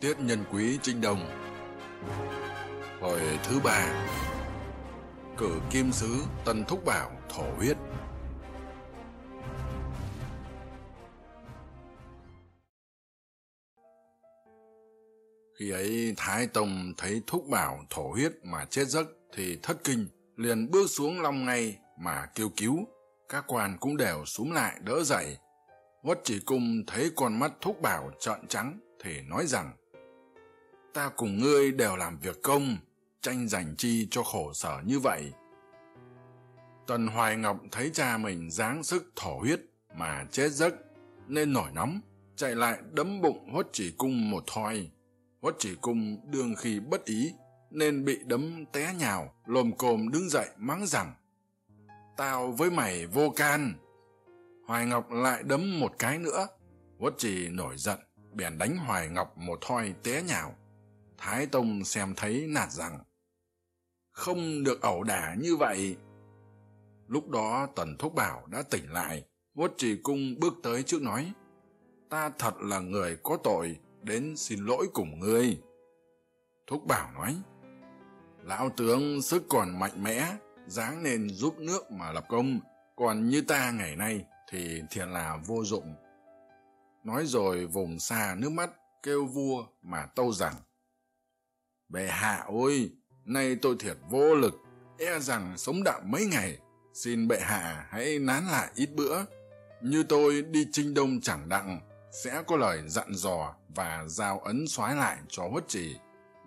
Tiết Nhân Quý Trinh Đồng Hồi thứ ba Cử Kim Sứ Tân Thúc Bảo Thổ Huyết Khi ấy Thái Tông thấy Thúc Bảo Thổ Huyết mà chết giấc thì thất kinh, liền bước xuống lòng ngay mà kêu cứu. Các quan cũng đều xuống lại đỡ dậy. Quất chỉ cung thấy con mắt Thúc Bảo trợn trắng thì nói rằng ta cùng ngươi đều làm việc công, tranh giành chi cho khổ sở như vậy. Tần hoài ngọc thấy cha mình dáng sức thổ huyết mà chết giấc, nên nổi nóng, chạy lại đấm bụng huất chỉ cung một thoi. Huất chỉ cung đương khi bất ý, nên bị đấm té nhào, lồm cồm đứng dậy mắng rằng, tao với mày vô can. Hoài ngọc lại đấm một cái nữa huất chỉ nổi giận, bèn đánh hoài ngọc một thoi té nhào thái tông xem thấy nạt rằng, không được ẩu đả như vậy. Lúc đó tần thúc bảo đã tỉnh lại vuốt trì cung bước tới trước nói, ta thật là người có tội, đến xin lỗi cùng ngươi. Thúc bảo nói, lão tướng sức còn mạnh mẽ, dáng nên giúp nước mà lập công, còn như ta ngày nay thì thiệt là vô dụng. Nói rồi vùng xa nước mắt kêu vua mà tâu rằng bệ hạ ôi nay tôi thiệt vô lực. E rằng sống đạm mấy ngày. Xin bệ hạ hãy nán lại ít bữa. Như tôi đi chinh đông chẳng đặng, sẽ có lời dặn dò và giao ấn soái lại cho huất trì.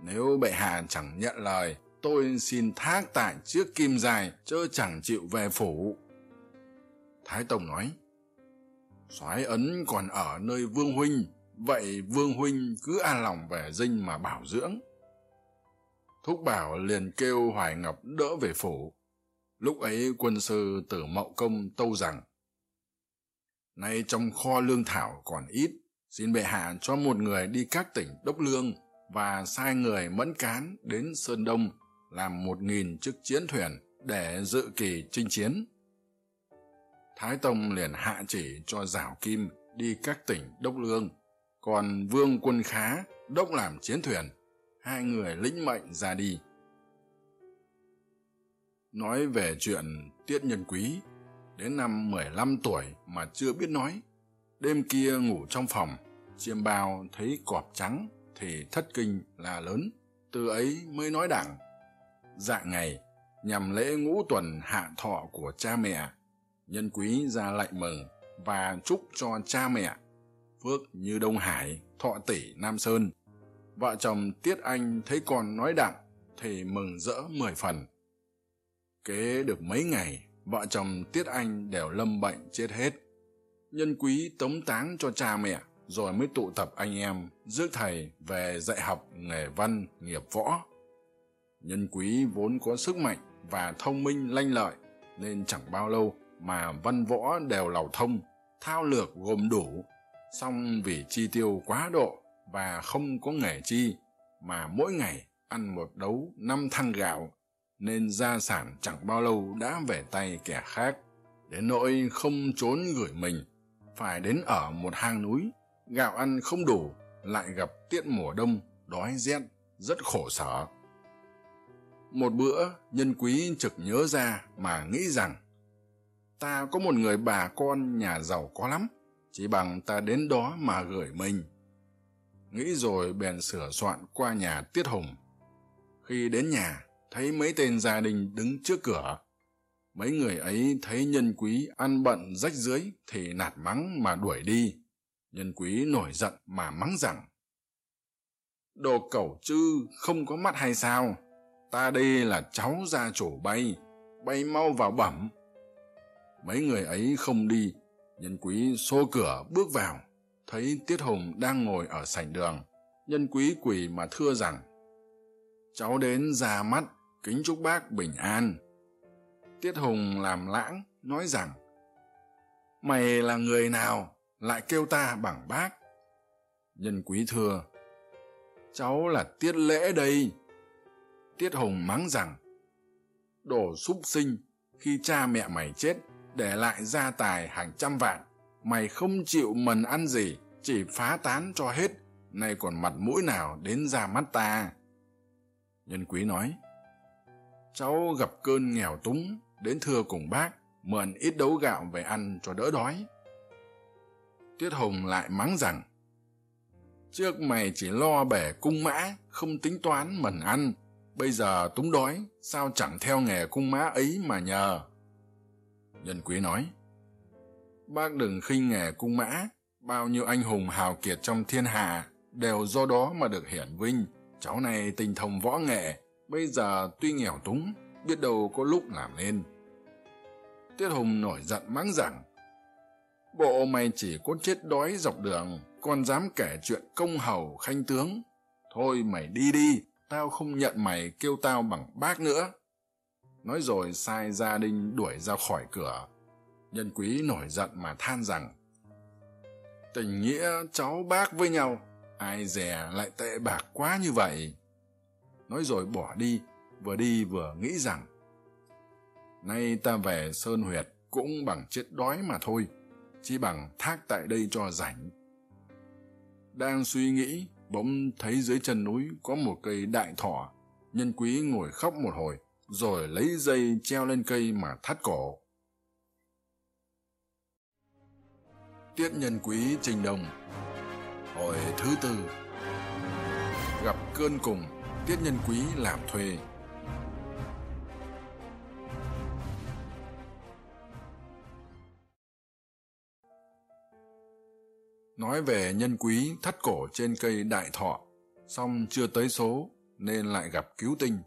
Nếu bệ hạ chẳng nhận lời, tôi xin thác tại trước kim dài chớ chẳng chịu về phủ. Thái tông nói, soái ấn còn ở nơi vương huynh, vậy vương huynh cứ an lòng về dinh mà bảo dưỡng thúc bảo liền kêu hoài ngọc đỡ về phủ. Lúc ấy quân sư tử mậu công tâu rằng, nay trong kho lương thảo còn ít, xin bệ hạ cho một người đi các tỉnh đốc lương và sai người mẫn cán đến sơn đông làm một nghìn chiếc chiến thuyền để dự kỳ chinh chiến. Thái tông liền hạ chỉ cho giảo kim đi các tỉnh đốc lương, còn vương quân khá đốc làm chiến thuyền hai người lĩnh mệnh ra đi. Nói về chuyện tiết nhân quý, đến năm mười lăm tuổi mà chưa biết nói, đêm kia ngủ trong phòng, chiêm bao thấy cọp trắng thì thất kinh là lớn. Từ ấy mới nói đảng dạng ngày, nhằm lễ ngũ tuần hạ thọ của cha mẹ, nhân quý ra lệnh mừng và chúc cho cha mẹ. Phước như đông hải, thọ tỷ nam sơn vợ chồng tiết anh thấy con nói đặng thì mừng rỡ mười phần. Kế được mấy ngày, vợ chồng tiết anh đều lâm bệnh chết hết. Nhân quý tống táng cho cha mẹ, rồi mới tụ tập anh em, rước thầy về dạy học nghề văn, nghiệp võ. Nhân quý vốn có sức mạnh và thông minh lanh lợi, nên chẳng bao lâu mà văn võ đều lầu thông, thao lược gồm đủ. Song vì chi tiêu quá độ và không có nghề chi, mà mỗi ngày ăn một đấu năm thăng gạo, nên gia sản chẳng bao lâu đã về tay kẻ khác. Đến nỗi không trốn gửi mình, phải đến ở một hang núi, gạo ăn không đủ, lại gặp tiết mùa đông, đói rét, rất khổ sở. Một bữa, nhân quý trực nhớ ra mà nghĩ rằng, ta có một người bà con nhà giàu có lắm, chỉ bằng ta đến đó mà gửi mình nghĩ rồi bèn sửa soạn qua nhà tiết hùng khi đến nhà, thấy mấy tên gia đình đứng trước cửa. Mấy người ấy thấy nhân quý ăn bận rách dưới thì nạt mắng mà đuổi đi. Nhân quý nổi giận mà mắng rằng, đồ cẩu chư, không có mắt hay sao? Ta đây là cháu gia chủ bay bay mau vào bẩm. Mấy người ấy không đi. Nhân quý xô cửa bước vào thấy tiết hùng đang ngồi ở sảnh đường, nhân quý quỳ mà thưa rằng, cháu đến ra mắt kính chúc bác bình an. Tiết hùng làm lãng, nói rằng, mày là người nào lại kêu ta bằng bác? Nhân quý thưa, cháu là tiết lễ đây. Tiết hùng mắng rằng, đồ súc sinh, khi cha mẹ mày chết, để lại gia tài hàng trăm vạn mày không chịu mần ăn gì, chỉ phá tán cho hết. Nay còn mặt mũi nào đến ra mắt ta? Nhân quý nói, cháu gặp cơn nghèo túng, đến thưa cùng bác, mượn ít đấu gạo về ăn cho đỡ đói. Tiết hồng lại mắng rằng, trước mày chỉ lo bẻ cung mã, không tính toán mần ăn. Bây giờ túng đói, sao chẳng theo nghề cung mã ấy mà nhờ? Nhân quý nói bác đừng khinh nghề cung mã. Bao nhiêu anh hùng hào kiệt trong thiên hạ đều do đó mà được hiển vinh. Cháu này tình thông võ nghệ, bây giờ tuy nghèo túng, biết đâu có lúc làm lên tiết hùng nổi giận mắng rằng, bộ mày chỉ có chết đói dọc đường, còn dám kể chuyện công hầu khanh tướng. Thôi mày đi đi, tao không nhận mày kêu tao bằng bác nữa. Nói rồi sai gia đình đuổi ra khỏi cửa nhân quý nổi giận mà than rằng, tình nghĩa cháu bác với nhau, ai dè lại tệ bạc quá như vậy. Nói rồi bỏ đi, vừa đi vừa nghĩ rằng, nay ta về sơn huyệt cũng bằng chết đói mà thôi, chỉ bằng thác tại đây cho rảnh. Đang suy nghĩ, bỗng thấy dưới chân núi có một cây đại thọ. Nhân quý ngồi khóc một hồi, rồi lấy dây treo lên cây mà thắt cổ. Tiết Nhân Quý Trình Đồng Hồi thứ tư Gặp cơn cùng Tiết Nhân Quý làm thuê Nói về nhân quý thắt cổ trên cây đại thọ, xong chưa tới số nên lại gặp cứu tinh.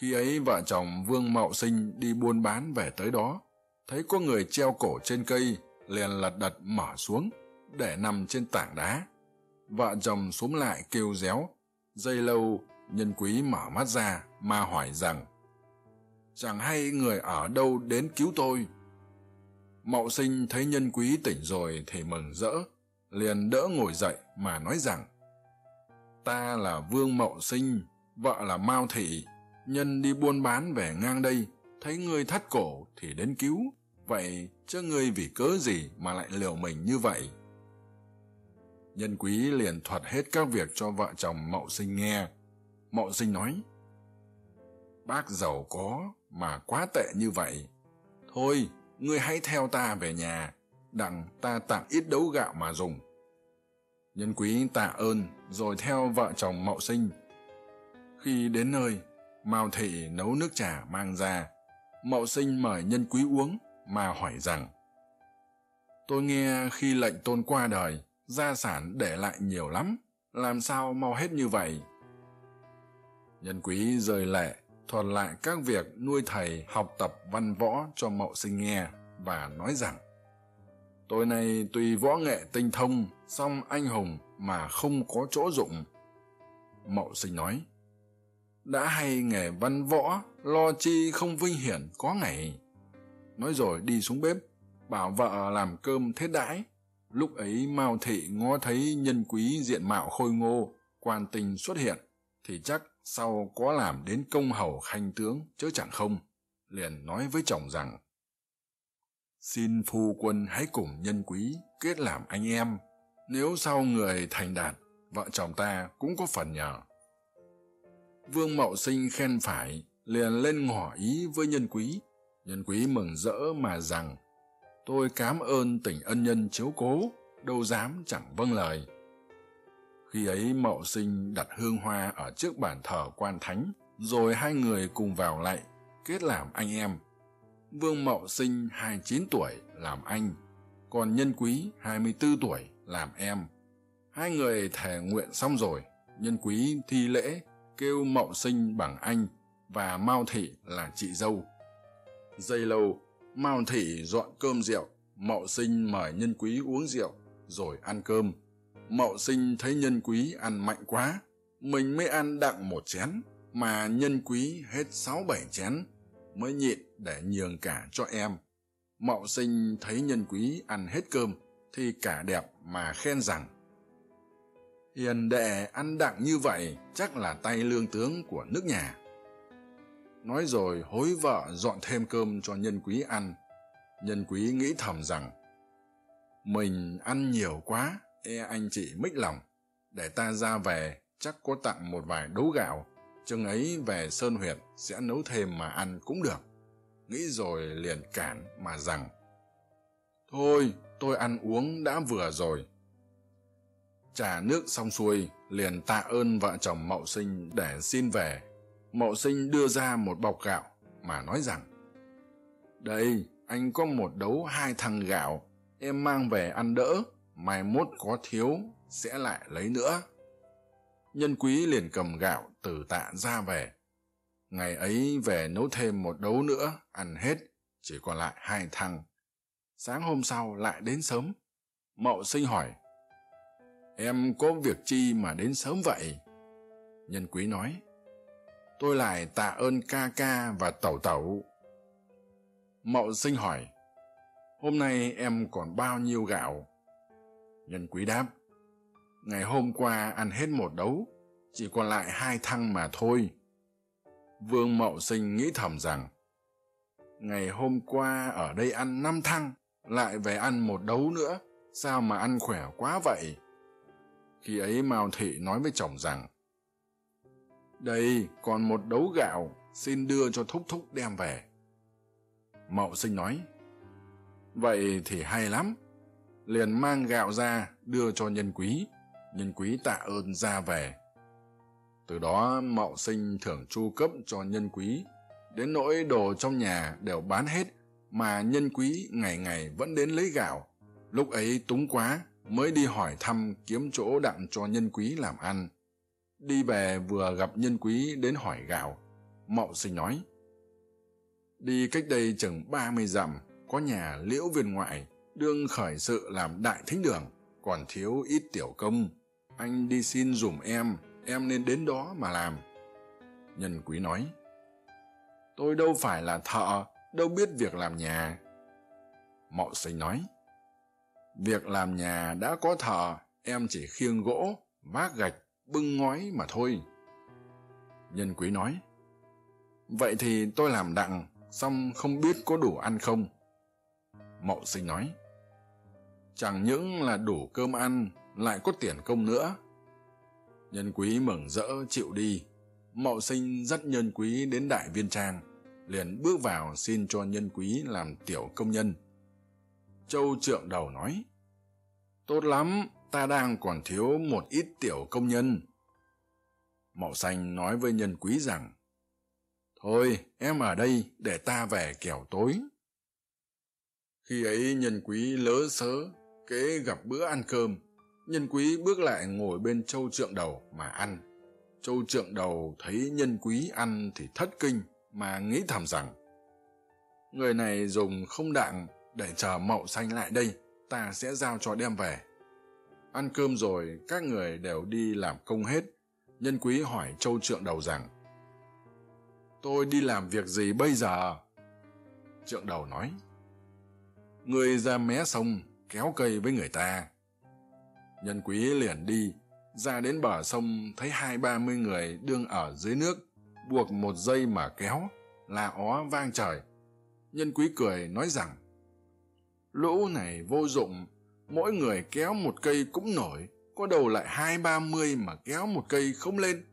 Khi ấy vợ chồng Vương Mậu Sinh đi buôn bán về tới đó, thấy có người treo cổ trên cây liền lật đật mở xuống, để nằm trên tảng đá. Vợ chồng xuống lại kêu réo. Dây lâu, nhân quý mở mắt ra mà hỏi rằng, chẳng hay người ở đâu đến cứu tôi? Mậu sinh thấy nhân quý tỉnh rồi thì mừng rỡ, liền đỡ ngồi dậy mà nói rằng, ta là vương mậu sinh, vợ là mao thị. Nhân đi buôn bán về ngang đây, thấy người thắt cổ thì đến cứu vậy chứ ngươi vì cớ gì mà lại liều mình như vậy? Nhân quý liền thuật hết các việc cho vợ chồng mậu sinh nghe. Mậu sinh nói, bác giàu có mà quá tệ như vậy, thôi, ngươi hãy theo ta về nhà, đặng ta tặng ít đấu gạo mà dùng. Nhân quý tạ ơn rồi theo vợ chồng mậu sinh. Khi đến nơi, mao thị nấu nước trà mang ra. Mậu sinh mời nhân quý uống mà hỏi rằng, tôi nghe khi lệnh tôn qua đời, gia sản để lại nhiều lắm, làm sao mau hết như vậy? Nhân quý rời lệ, thuật lại các việc nuôi thầy học tập văn võ cho mậu sinh nghe và nói rằng, tôi này tuy võ nghệ tinh thông, song anh hùng mà không có chỗ dụng. Mậu sinh nói, đã hay nghề văn võ, lo chi không vinh hiển có ngày nói rồi đi xuống bếp, bảo vợ làm cơm thết đãi. Lúc ấy mao thị ngó thấy nhân quý diện mạo khôi ngô, quan tình xuất hiện, thì chắc sau có làm đến công hầu khanh tướng chớ chẳng không, liền nói với chồng rằng, xin phu quân hãy cùng nhân quý kết làm anh em. Nếu sau người thành đạt, vợ chồng ta cũng có phần nhờ. Vương mậu sinh khen phải, liền lên ngỏ ý với nhân quý nhân quý mừng rỡ mà rằng, tôi cám ơn tỉnh ân nhân chiếu cố, đâu dám chẳng vâng lời. Khi ấy mậu sinh đặt hương hoa ở trước bàn thờ quan thánh, rồi hai người cùng vào lạy kết làm anh em. Vương mậu sinh hai chín tuổi làm anh, còn nhân quý hai mươi bốn tuổi làm em. Hai người thề nguyện xong rồi, nhân quý thi lễ kêu mậu sinh bằng anh và mao thị là chị dâu dây lâu mao thỉ dọn cơm rượu mậu sinh mời nhân quý uống rượu, rồi ăn cơm. Mậu sinh thấy nhân quý ăn mạnh quá, mình mới ăn đặng một chén, mà nhân quý hết sáu bảy chén, mới nhịn để nhường cả cho em. Mậu sinh thấy nhân quý ăn hết cơm, thì cả đẹp mà khen rằng, hiền đệ ăn đặng như vậy, chắc là tay lương tướng của nước nhà nói rồi hối vợ dọn thêm cơm cho nhân quý ăn. Nhân quý nghĩ thầm rằng, mình ăn nhiều quá e anh chị mích lòng. Để ta ra về, chắc có tặng một vài đấu gạo. Chừng ấy về sơn huyện sẽ nấu thêm mà ăn cũng được. Nghĩ rồi liền cản mà rằng, thôi, tôi ăn uống đã vừa rồi. Trà nước xong xuôi, liền tạ ơn vợ chồng mậu sinh để xin về mậu sinh đưa ra một bọc gạo mà nói rằng, đây, anh có một đấu hai thằng gạo, em mang về ăn đỡ, mai mốt có thiếu sẽ lại lấy nữa. Nhân quý liền cầm gạo từ tạ ra về. Ngày ấy về nấu thêm một đấu nữa, ăn hết, chỉ còn lại hai thằng. Sáng hôm sau lại đến sớm. Mậu sinh hỏi, em có việc chi mà đến sớm vậy? Nhân quý nói tôi lại tạ ơn ca ca và tẩu tẩu. Mậu sinh hỏi, hôm nay em còn bao nhiêu gạo? Nhân quý đáp, ngày hôm qua ăn hết một đấu chỉ còn lại hai thăng mà thôi. Vương mậu sinh nghĩ thầm rằng, ngày hôm qua ở đây ăn năm thăng, lại về ăn một đấu nữa, sao mà ăn khỏe quá vậy? Khi ấy mao thị nói với chồng rằng đây, còn một đấu gạo, xin đưa cho thúc thúc đem về. Mậu sinh nói, vậy thì hay lắm. Liền mang gạo ra, đưa cho nhân quý. Nhân quý tạ ơn ra về. Từ đó, mậu sinh thưởng chu cấp cho nhân quý. Đến nỗi đồ trong nhà đều bán hết, mà nhân quý ngày ngày vẫn đến lấy gạo. Lúc ấy túng quá, mới đi hỏi thăm kiếm chỗ đặng cho nhân quý làm ăn đi về vừa gặp nhân quý đến hỏi gạo, mậu sinh nói đi cách đây chừng ba mươi dặm có nhà liễu viên ngoại đương khởi sự làm đại thính đường còn thiếu ít tiểu công. Anh đi xin giùm em em nên đến đó mà làm. Nhân quý nói tôi đâu phải là thợ đâu biết việc làm nhà. Mậu sinh nói việc làm nhà đã có thợ em chỉ khiêng gỗ vác gạch bưng ngói mà thôi. Nhân quý nói, vậy thì tôi làm đặng, xong không biết có đủ ăn không? Mậu sinh nói, chẳng những là đủ cơm ăn, lại có tiền công nữa. Nhân quý mừng rỡ chịu đi. Mậu sinh dắt nhân quý đến đại viên trang, liền bước vào xin cho nhân quý làm tiểu công nhân. Châu trượng đầu nói, tốt lắm ta đang còn thiếu một ít tiểu công nhân. Mậu xanh nói với nhân quý rằng, thôi, em ở đây để ta về kẻo tối. Khi ấy nhân quý lỡ sớ, kế gặp bữa ăn cơm, nhân quý bước lại ngồi bên châu trượng đầu mà ăn. Châu trượng đầu thấy nhân quý ăn thì thất kinh mà nghĩ thầm rằng, người này dùng không đặng để chờ mậu xanh lại đây, ta sẽ giao cho đem về ăn cơm rồi, các người đều đi làm công hết. Nhân quý hỏi châu trượng đầu rằng, tôi đi làm việc gì bây giờ? Trượng đầu nói, người ra mé sông kéo cây với người ta. Nhân quý liền đi, ra đến bờ sông thấy hai ba mươi người đương ở dưới nước, buộc một dây mà kéo là ó vang trời. Nhân quý cười nói rằng, lũ này vô dụng mỗi người kéo một cây cũng nổi, có đầu lại hai ba mươi mà kéo một cây không lên.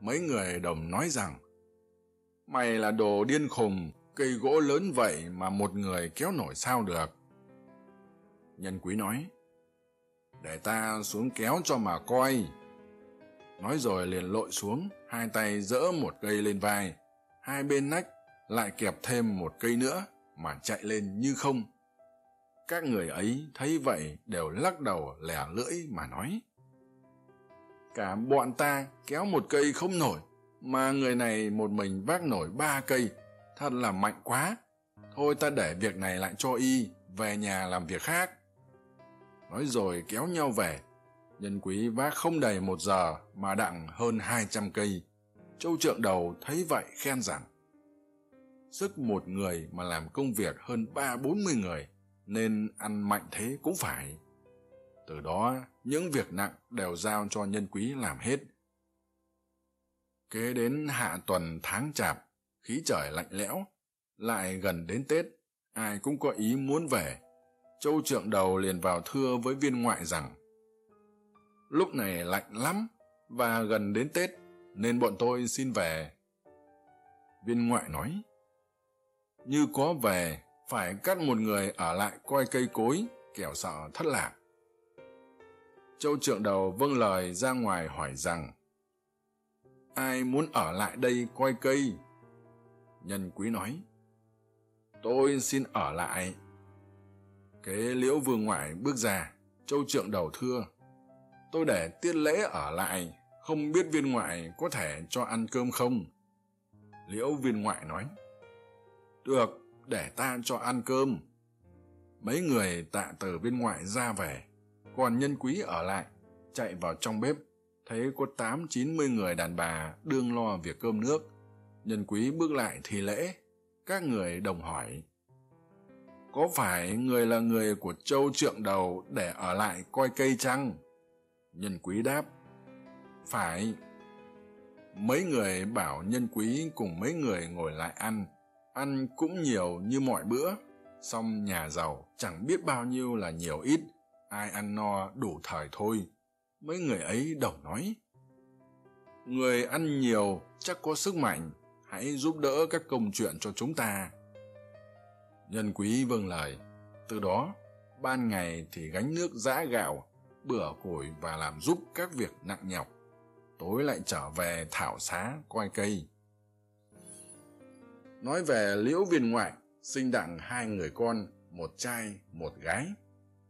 Mấy người đồng nói rằng, mày là đồ điên khùng, cây gỗ lớn vậy mà một người kéo nổi sao được? Nhân quý nói, để ta xuống kéo cho mà coi. Nói rồi liền lội xuống, hai tay dỡ một cây lên vai, hai bên nách lại kẹp thêm một cây nữa mà chạy lên như không các người ấy thấy vậy đều lắc đầu lẻ lưỡi mà nói. Cả bọn ta kéo một cây không nổi, mà người này một mình vác nổi ba cây, thật là mạnh quá. Thôi ta để việc này lại cho y, về nhà làm việc khác. Nói rồi kéo nhau về. Nhân quý vác không đầy một giờ mà đặng hơn hai trăm cây. Châu trượng đầu thấy vậy khen rằng, sức một người mà làm công việc hơn ba bốn mươi người nên ăn mạnh thế cũng phải. Từ đó, những việc nặng đều giao cho nhân quý làm hết. Kế đến hạ tuần tháng chạp, khí trời lạnh lẽo, lại gần đến tết, ai cũng có ý muốn về. Châu trượng đầu liền vào thưa với viên ngoại rằng, lúc này lạnh lắm và gần đến tết, nên bọn tôi xin về. Viên ngoại nói, như có về phải cắt một người ở lại coi cây cối, kẻo sợ thất lạc. Châu trượng đầu vâng lời ra ngoài hỏi rằng, ai muốn ở lại đây coi cây? Nhân quý nói, tôi xin ở lại. Kế liễu vương ngoại bước ra, châu trượng đầu thưa, tôi để tiết lễ ở lại, không biết viên ngoại có thể cho ăn cơm không? Liễu viên ngoại nói, được để ta cho ăn cơm. Mấy người tạ từ bên ngoại ra về, còn nhân quý ở lại, chạy vào trong bếp, thấy có tám, chín mươi người đàn bà đương lo việc cơm nước. Nhân quý bước lại thì lễ, các người đồng hỏi, có phải người là người của châu trượng đầu để ở lại coi cây chăng? Nhân quý đáp, phải. Mấy người bảo nhân quý cùng mấy người ngồi lại ăn ăn cũng nhiều như mọi bữa. Song nhà giàu chẳng biết bao nhiêu là nhiều ít, ai ăn no đủ thời thôi. Mấy người ấy đầu nói, người ăn nhiều chắc có sức mạnh, hãy giúp đỡ các công chuyện cho chúng ta. Nhân quý vâng lời. Từ đó, ban ngày thì gánh nước giã gạo bửa củi và làm giúp các việc nặng nhọc. Tối lại trở về thảo xá, coi cây nói về liễu viên ngoại, sinh đặng hai người con, một trai, một gái.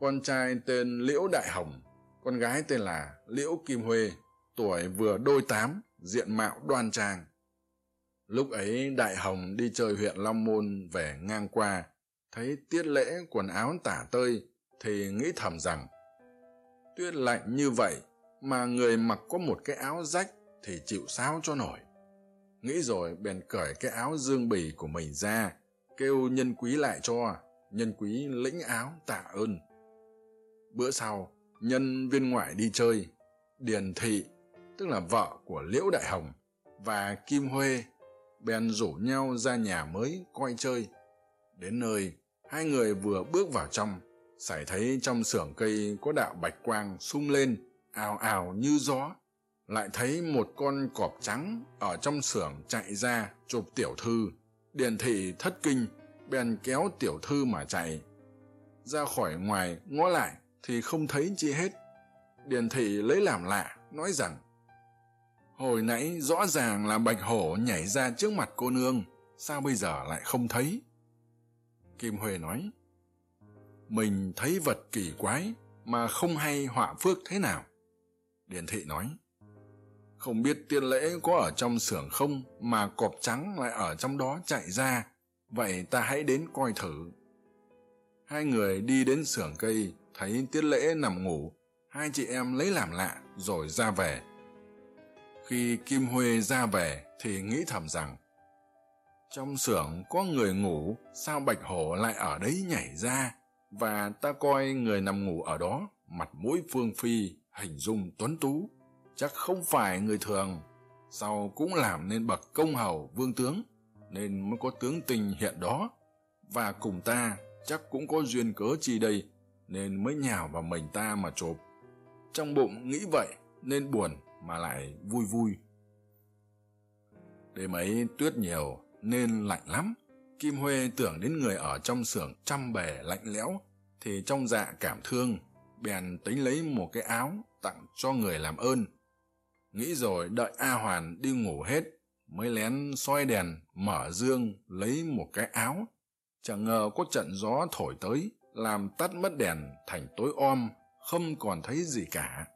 Con trai tên liễu đại hồng, con gái tên là liễu kim huê, tuổi vừa đôi tám, diện mạo đoan trang. Lúc ấy, đại hồng đi chơi huyện long môn về ngang qua, thấy tiết lễ quần áo tả tơi, thì nghĩ thầm rằng, tuyết lạnh như vậy mà người mặc có một cái áo rách thì chịu sao cho nổi? nghĩ rồi, bèn cởi cái áo dương bì của mình ra, kêu nhân quý lại cho. Nhân quý lĩnh áo tạ ơn. Bữa sau, nhân viên ngoại đi chơi, điền thị, tức là vợ của liễu đại hồng và kim huê, bèn rủ nhau ra nhà mới coi chơi. Đến nơi, hai người vừa bước vào trong, sải thấy trong xưởng cây có đạo bạch quang sung lên, ào ào như gió lại thấy một con cọp trắng ở trong xưởng chạy ra chụp tiểu thư. Điền thị thất kinh, bèn kéo tiểu thư mà chạy. Ra khỏi ngoài, ngó lại thì không thấy chi hết. Điền thị lấy làm lạ, nói rằng, hồi nãy rõ ràng là bạch hổ nhảy ra trước mặt cô nương, sao bây giờ lại không thấy? Kim huê nói, mình thấy vật kỳ quái mà không hay họa phước thế nào. Điền thị nói không biết tiên lễ có ở trong xưởng không mà cọp trắng lại ở trong đó chạy ra. Vậy ta hãy đến coi thử. Hai người đi đến xưởng cây, thấy tiết lễ nằm ngủ. Hai chị em lấy làm lạ, rồi ra về. Khi kim huê ra về thì nghĩ thầm rằng, trong xưởng có người ngủ, sao bạch hổ lại ở đấy nhảy ra? Và ta coi người nằm ngủ ở đó, mặt mũi phương phi, hình dung tuấn tú chắc không phải người thường. Sau cũng làm nên bậc công hầu, vương tướng, nên mới có tướng tình hiện đó. Và cùng ta chắc cũng có duyên cớ chi đây, nên mới nhào vào mình ta mà chộp. Trong bụng nghĩ vậy, nên buồn mà lại vui vui. Đêm ấy tuyết nhiều, nên lạnh lắm. Kim huê tưởng đến người ở trong xưởng trăm bề lạnh lẽo, thì trong dạ cảm thương, bèn tính lấy một cái áo tặng cho người làm ơn nghĩ rồi đợi a hoàn đi ngủ hết, mới lén soi đèn, mở dương, lấy một cái áo. Chẳng ngờ có trận gió thổi tới, làm tắt mất đèn, thành tối om, không còn thấy gì cả.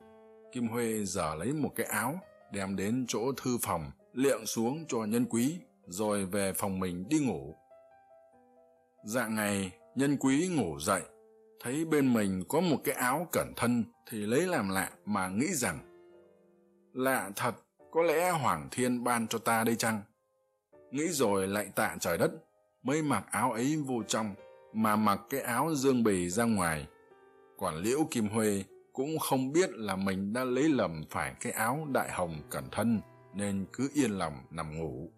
Kim huê giờ lấy một cái áo, đem đến chỗ thư phòng, liệng xuống cho nhân quý, rồi về phòng mình đi ngủ. Dạng ngày, nhân quý ngủ dậy, thấy bên mình có một cái áo cẩn thân thì lấy làm lạ mà nghĩ rằng lạ thật, có lẽ hoàng thiên ban cho ta đây chăng? Nghĩ rồi lại tạ trời đất, mới mặc áo ấy vô trong, mà mặc cái áo dương bì ra ngoài. Còn liễu kim huê cũng không biết là mình đã lấy lầm phải cái áo đại hồng cẩn thân, nên cứ yên lòng nằm ngủ.